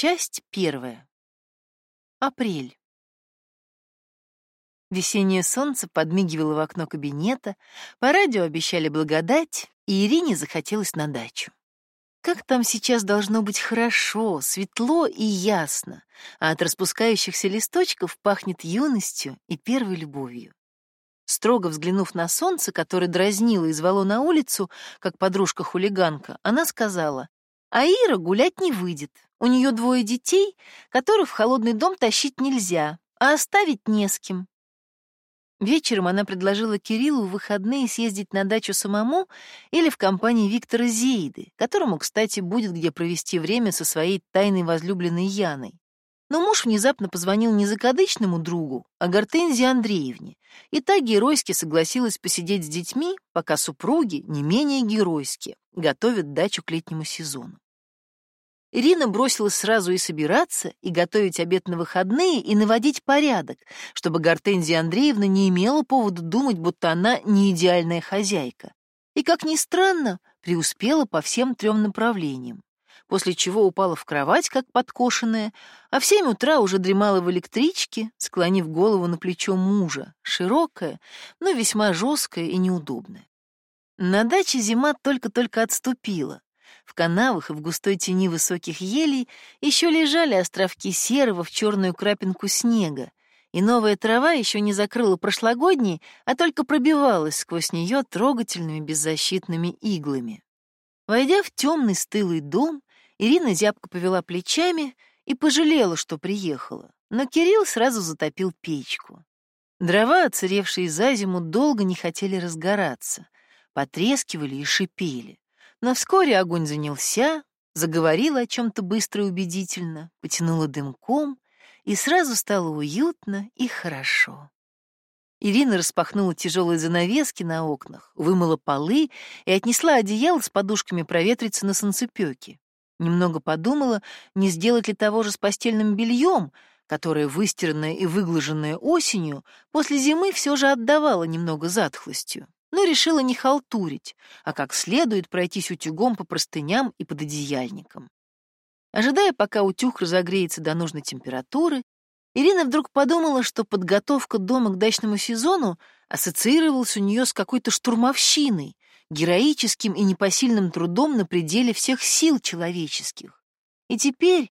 Часть первая. Апрель. Весеннее солнце подмигивало в окно кабинета, по радио обещали благодать, и Ирине захотелось на дачу. Как там сейчас должно быть хорошо, светло и ясно, а от распускающихся листочков пахнет юностью и первой любовью. Строго взглянув на солнце, которое дразнило и звало на улицу, как подружка-хулиганка, она сказала, «А Ира гулять не выйдет. У нее двое детей, которых в холодный дом тащить нельзя, а оставить не с кем. Вечером она предложила Кириллу в выходные съездить на дачу самому или в компании Виктора Зейды, которому, кстати, будет где провести время со своей тайной возлюбленной Яной. Но муж внезапно позвонил не закадычному другу, а Гортензии Андреевне, и та геройски согласилась посидеть с детьми, пока супруги, не менее геройски, готовят дачу к летнему сезону. Ирина бросилась сразу и собираться, и готовить обед на выходные, и наводить порядок, чтобы Гортензия Андреевна не имела повода думать, будто она не идеальная хозяйка. И, как ни странно, преуспела по всем трем направлениям, после чего упала в кровать, как подкошенная, а в семь утра уже дремала в электричке, склонив голову на плечо мужа, широкая, но весьма жесткая и неудобная. На даче зима только-только отступила, в канавах и в густой тени высоких елей еще лежали островки серого в черную крапинку снега, и новая трава еще не закрыла прошлогодней, а только пробивалась сквозь нее трогательными беззащитными иглами. Войдя в темный стылый дом, Ирина зябко повела плечами и пожалела, что приехала, но Кирилл сразу затопил печку. Дрова, оцаревшие за зиму, долго не хотели разгораться, потрескивали и шипели. Но вскоре огонь занялся, заговорила о чем-то быстро и убедительно, потянула дымком, и сразу стало уютно и хорошо. Ирина распахнула тяжелые занавески на окнах, вымыла полы и отнесла одеяло с подушками проветриться на солнцепёке. Немного подумала, не сделать ли того же с постельным бельем, которое, выстиранное и выглаженное осенью, после зимы все же отдавало немного затхлостью но решила не халтурить, а как следует пройтись утюгом по простыням и пододеяльникам. Ожидая, пока утюг разогреется до нужной температуры, Ирина вдруг подумала, что подготовка дома к дачному сезону ассоциировалась у нее с какой-то штурмовщиной, героическим и непосильным трудом на пределе всех сил человеческих. И теперь,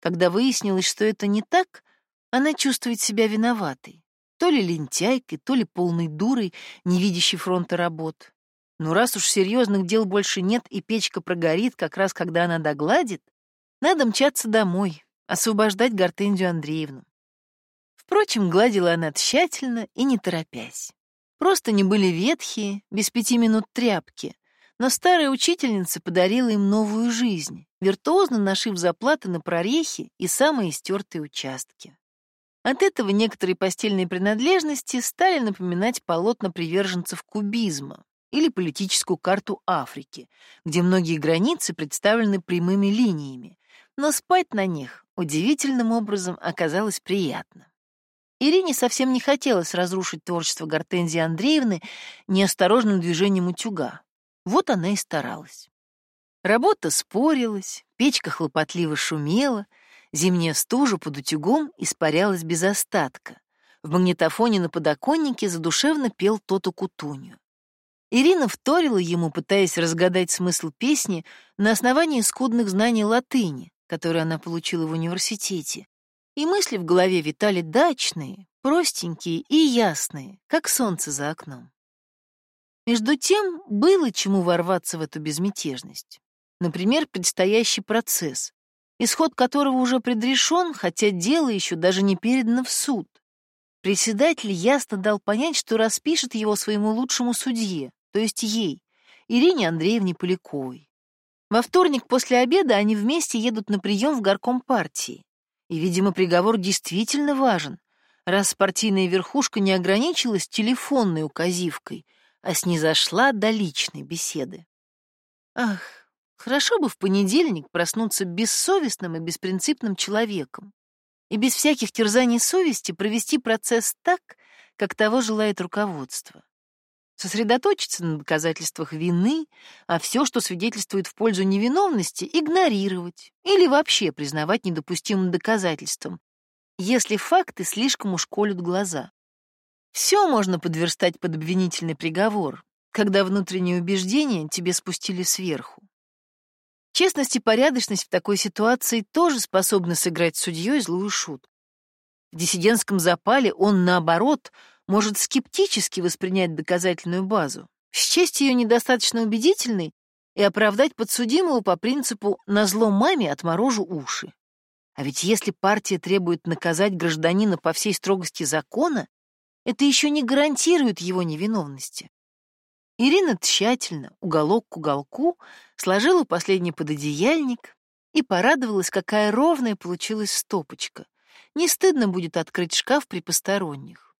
когда выяснилось, что это не так, она чувствует себя виноватой. То ли лентяйкой, то ли полной дурой, не видящей фронта работ. Но раз уж серьезных дел больше нет и печка прогорит, как раз когда она догладит, надо мчаться домой, освобождать Гортензию Андреевну. Впрочем, гладила она тщательно и не торопясь. Просто не были ветхие, без пяти минут тряпки, но старая учительница подарила им новую жизнь, виртуозно нашив заплаты на прорехи и самые истертые участки. От этого некоторые постельные принадлежности стали напоминать полотна приверженцев кубизма или политическую карту Африки, где многие границы представлены прямыми линиями, но спать на них удивительным образом оказалось приятно. Ирине совсем не хотелось разрушить творчество Гортензии Андреевны неосторожным движением утюга. Вот она и старалась. Работа спорилась, печка хлопотливо шумела — Зимняя стужа под утюгом испарялась без остатка. В магнитофоне на подоконнике задушевно пел Тоту Кутунью. Ирина вторила ему, пытаясь разгадать смысл песни на основании скудных знаний латыни, которые она получила в университете. И мысли в голове витали дачные, простенькие и ясные, как солнце за окном. Между тем, было чему ворваться в эту безмятежность. Например, предстоящий процесс, исход которого уже предрешен, хотя дело еще даже не передано в суд. Председатель ясно дал понять, что распишет его своему лучшему судье, то есть ей, Ирине Андреевне Поляковой. Во вторник после обеда они вместе едут на прием в горком партии. И, видимо, приговор действительно важен, раз партийная верхушка не ограничилась телефонной указивкой, а снизошла до личной беседы. Ах, Хорошо бы в понедельник проснуться бессовестным и беспринципным человеком и без всяких терзаний совести провести процесс так, как того желает руководство. сосредоточиться на доказательствах вины, а все, что свидетельствует в пользу невиновности, игнорировать или вообще признавать недопустимым доказательством, если факты слишком уж колют глаза. Все можно подверстать под обвинительный приговор, когда внутренние убеждения тебе спустили сверху. Честность и порядочность в такой ситуации тоже способны сыграть судьей злую шутку. В диссидентском запале он, наоборот, может скептически воспринять доказательную базу, счесть ее недостаточно убедительной и оправдать подсудимого по принципу «на зло маме отморожу уши». А ведь если партия требует наказать гражданина по всей строгости закона, это еще не гарантирует его невиновности. Ирина тщательно, уголок к уголку, сложила последний пододеяльник и порадовалась, какая ровная получилась стопочка. Не стыдно будет открыть шкаф при посторонних.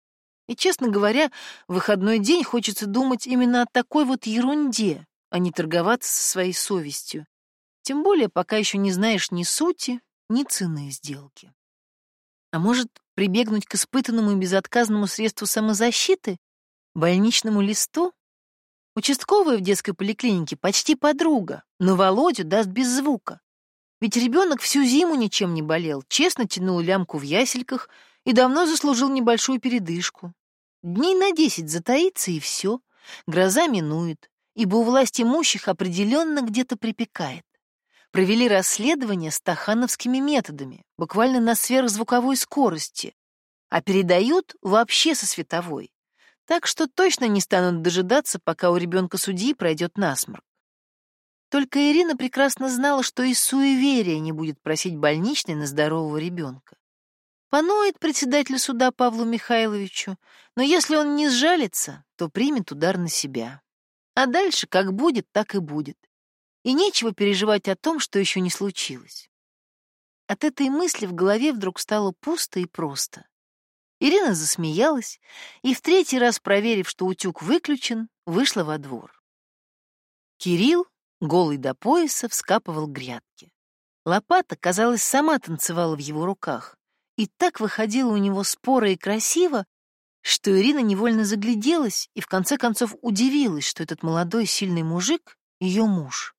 И, честно говоря, в выходной день хочется думать именно о такой вот ерунде, а не торговаться со своей совестью. Тем более, пока еще не знаешь ни сути, ни цены сделки. А может, прибегнуть к испытанному и безотказному средству самозащиты, больничному листу? Участковая в детской поликлинике почти подруга, но Володю даст без звука. Ведь ребенок всю зиму ничем не болел, честно тянул лямку в ясельках и давно заслужил небольшую передышку. Дней на десять затаится и все, гроза минует, ибо у власти имущих определенно где-то припекает. Провели расследование стахановскими методами, буквально на сверхзвуковой скорости, а передают вообще со световой. Так что точно не станут дожидаться, пока у ребенка судьи пройдет насморк. Только Ирина прекрасно знала, что и суеверия не будет просить больничный на здорового ребенка. Поноет председатель суда Павлу Михайловичу, но если он не сжалится, то примет удар на себя. А дальше как будет, так и будет. И нечего переживать о том, что еще не случилось. От этой мысли в голове вдруг стало пусто и просто. Ирина засмеялась и, в третий раз проверив, что утюг выключен, вышла во двор. Кирилл, голый до пояса, вскапывал грядки. Лопата, казалось, сама танцевала в его руках, и так выходила у него споро и красиво, что Ирина невольно загляделась и в конце концов удивилась, что этот молодой сильный мужик — ее муж.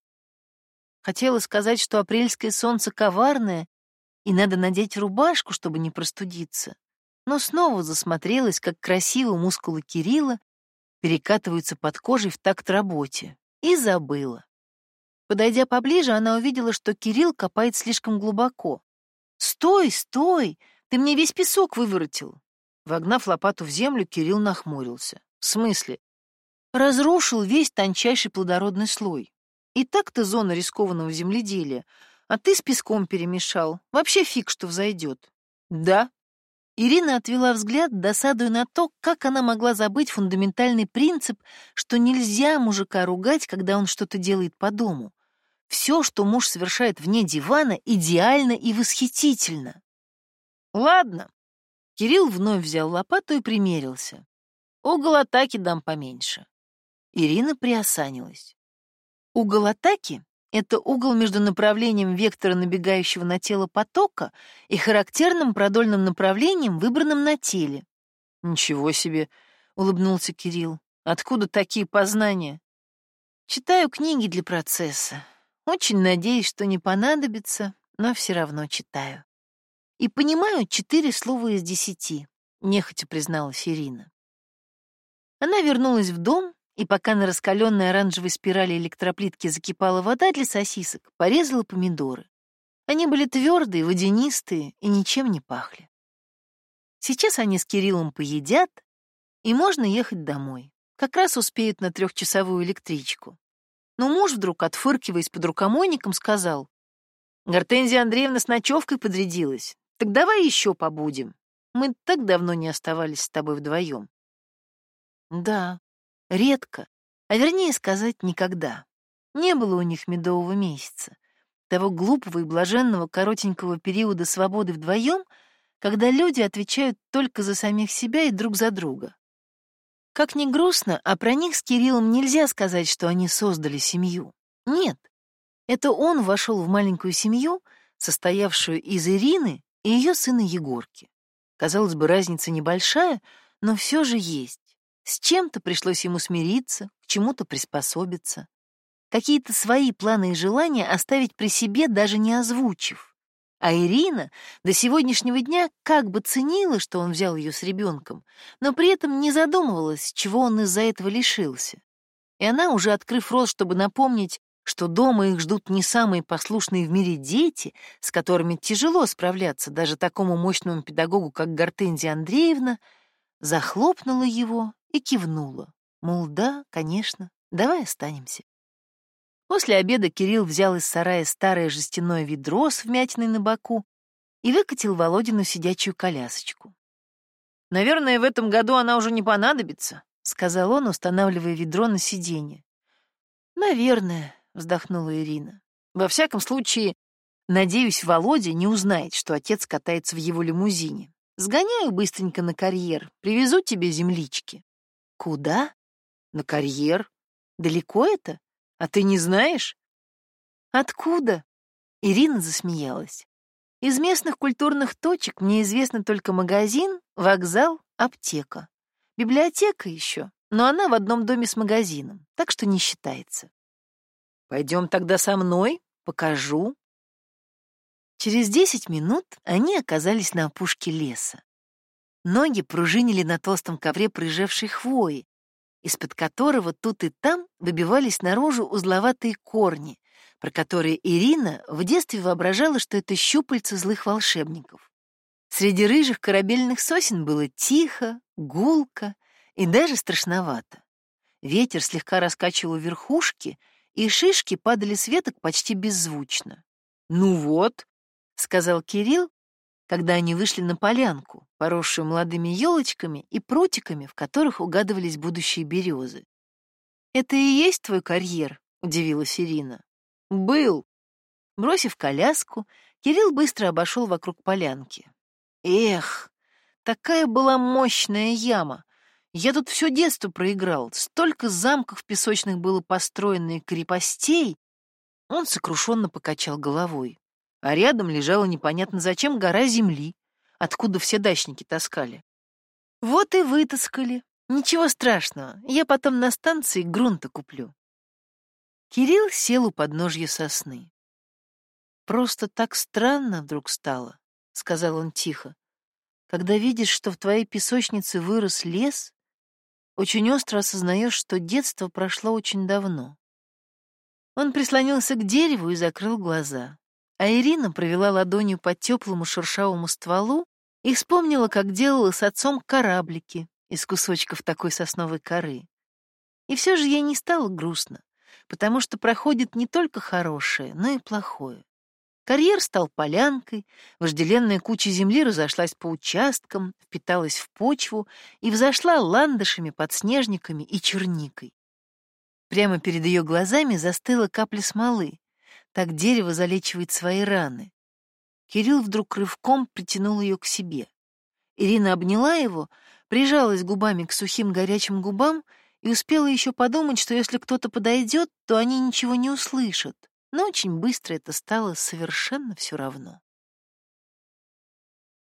Хотела сказать, что апрельское солнце коварное, и надо надеть рубашку, чтобы не простудиться, но снова засмотрелась, как красиво мускулы Кирилла перекатываются под кожей в такт работе, и забыла. Подойдя поближе, она увидела, что Кирилл копает слишком глубоко. «Стой, стой! Ты мне весь песок выворотил!» Вогнав лопату в землю, Кирилл нахмурился. «В смысле?» «Разрушил весь тончайший плодородный слой. И так-то зона рискованного земледелия, а ты с песком перемешал. Вообще фиг, что взойдет». «Да», Ирина отвела взгляд, досадуя на то, как она могла забыть фундаментальный принцип, что нельзя мужика ругать, когда он что-то делает по дому. Все, что муж совершает вне дивана, идеально и восхитительно. Ладно. Кирилл вновь взял лопату и примерился. Угол атаки дам поменьше. Ирина приосанилась. Угол атаки это угол между направлением вектора набегающего на тело потока и характерным продольным направлением, выбранным на теле. «Ничего себе!» — улыбнулся Кирилл. «Откуда такие познания?» «Читаю книги для процесса. Очень надеюсь, что не понадобится, но все равно читаю. И понимаю четыре слова из десяти», — нехотя призналась Ирина. Она вернулась в дом и пока на раскаленной оранжевой спирали электроплитки закипала вода для сосисок, порезала помидоры. Они были твердые, водянистые и ничем не пахли. Сейчас они с Кириллом поедят, и можно ехать домой. Как раз успеют на трехчасовую электричку. Но муж вдруг, отфыркиваясь под рукомойником, сказал, «Гортензия Андреевна с ночевкой подрядилась. Так давай еще побудем. Мы так давно не оставались с тобой вдвоем». «Да, Редко, а вернее сказать, никогда. Не было у них медового месяца, того глупого и блаженного коротенького периода свободы вдвоем, когда люди отвечают только за самих себя и друг за друга. Как ни грустно, а про них с Кириллом нельзя сказать, что они создали семью. Нет, это он вошел в маленькую семью, состоявшую из Ирины и ее сына Егорки. Казалось бы, разница небольшая, но все же есть. С чем-то пришлось ему смириться, к чему-то приспособиться. Какие-то свои планы и желания оставить при себе, даже не озвучив. А Ирина до сегодняшнего дня как бы ценила, что он взял ее с ребенком, но при этом не задумывалась, чего он из-за этого лишился. И она, уже открыв рот, чтобы напомнить, что дома их ждут не самые послушные в мире дети, с которыми тяжело справляться даже такому мощному педагогу, как Гортензия Андреевна, захлопнула его и кивнула. Мол, да, конечно, давай останемся. После обеда Кирилл взял из сарая старое жестяное ведро с вмятиной на боку и выкатил Володину сидячую колясочку. «Наверное, в этом году она уже не понадобится», — сказал он, устанавливая ведро на сиденье. «Наверное», — вздохнула Ирина. «Во всяком случае, надеюсь, Володя не узнает, что отец катается в его лимузине. Сгоняю быстренько на карьер, привезу тебе землички». «Куда?» «На карьер. Далеко это? А ты не знаешь?» «Откуда?» Ирина засмеялась. «Из местных культурных точек мне известно только магазин, вокзал, аптека. Библиотека еще, но она в одном доме с магазином, так что не считается. Пойдем тогда со мной, покажу. Через десять минут они оказались на опушке леса. Ноги пружинили на толстом ковре прыжевшей хвои, из-под которого тут и там выбивались наружу узловатые корни, про которые Ирина в детстве воображала, что это щупальца злых волшебников. Среди рыжих корабельных сосен было тихо, гулко и даже страшновато. Ветер слегка раскачивал верхушки — и шишки падали с веток почти беззвучно. «Ну вот», — сказал Кирилл, когда они вышли на полянку, поросшую молодыми елочками и прутиками, в которых угадывались будущие березы. «Это и есть твой карьер?» — удивилась Ирина. «Был». Бросив коляску, Кирилл быстро обошел вокруг полянки. «Эх, такая была мощная яма! Я тут все детство проиграл. Столько замков песочных было построено и крепостей. Он сокрушенно покачал головой. А рядом лежала непонятно зачем гора земли, откуда все дачники таскали. Вот и вытаскали. Ничего страшного, я потом на станции грунта куплю. Кирилл сел у подножья сосны. «Просто так странно вдруг стало», — сказал он тихо, «когда видишь, что в твоей песочнице вырос лес, очень остро осознаешь, что детство прошло очень давно. Он прислонился к дереву и закрыл глаза, а Ирина провела ладонью по теплому шершавому стволу и вспомнила, как делала с отцом кораблики из кусочков такой сосновой коры. И все же ей не стало грустно, потому что проходит не только хорошее, но и плохое. Карьер стал полянкой, вожделенная куча земли разошлась по участкам, впиталась в почву и взошла ландышами, подснежниками и черникой. Прямо перед ее глазами застыла капля смолы. Так дерево залечивает свои раны. Кирилл вдруг рывком притянул ее к себе. Ирина обняла его, прижалась губами к сухим горячим губам и успела еще подумать, что если кто-то подойдет, то они ничего не услышат но очень быстро это стало совершенно все равно.